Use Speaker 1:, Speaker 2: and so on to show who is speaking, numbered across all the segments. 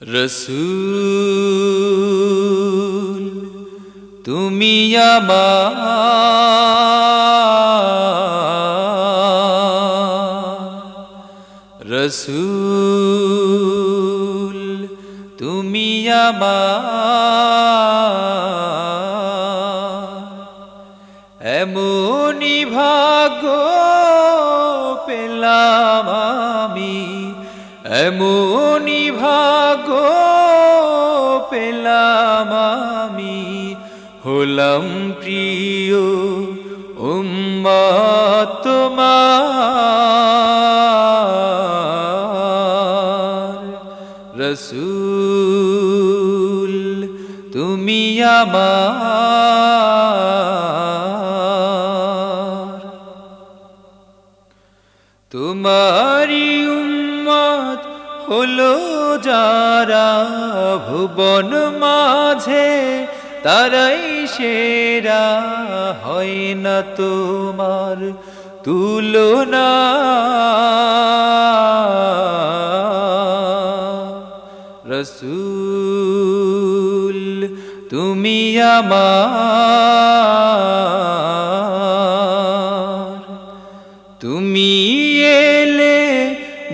Speaker 1: রসুল তুমি রসুল তুমি এমনি ভাগ্য পেলাম আমি এমনি ভাগ্য পেলাম আমি হলাম প্রিয় উম্মত তোমার রসুল তুমি আমার। তোমারি উম্মত হলো যারা ভুবন মাঝে, তারাই সেরা হয় না তোমার তুলনা। রসুল, তুমি আমার, তুমি এলে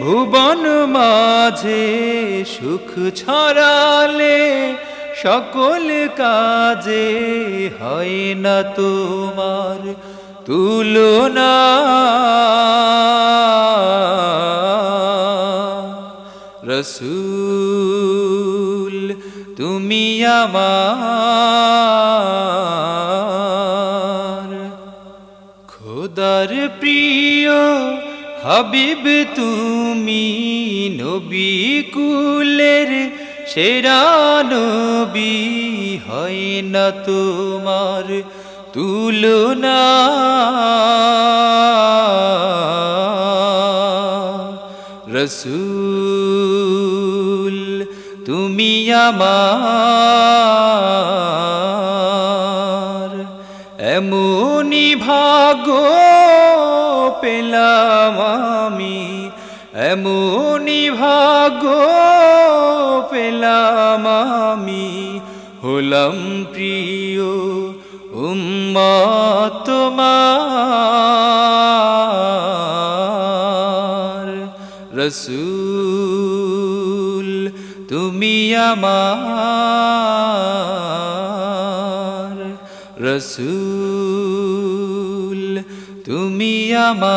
Speaker 1: ভুবন মাঝে সুখ ছড়ালে সকল কাজে হয় না তোমার তুলনা। রসুল, তুমি আমার খোদার প্রিয় হাবিব, তুমি নবী কুলের সেরা নবী হয় না তোমার তুলনা। রসুল, তুমি আমার। এমনি ভাগ্য পেলাম আমি এমনি ভাগ্য পেলাম আমি। হলাম প্রিয় উম্মত তোমার রসুল তুমি আমার। রসুল তুমি আমার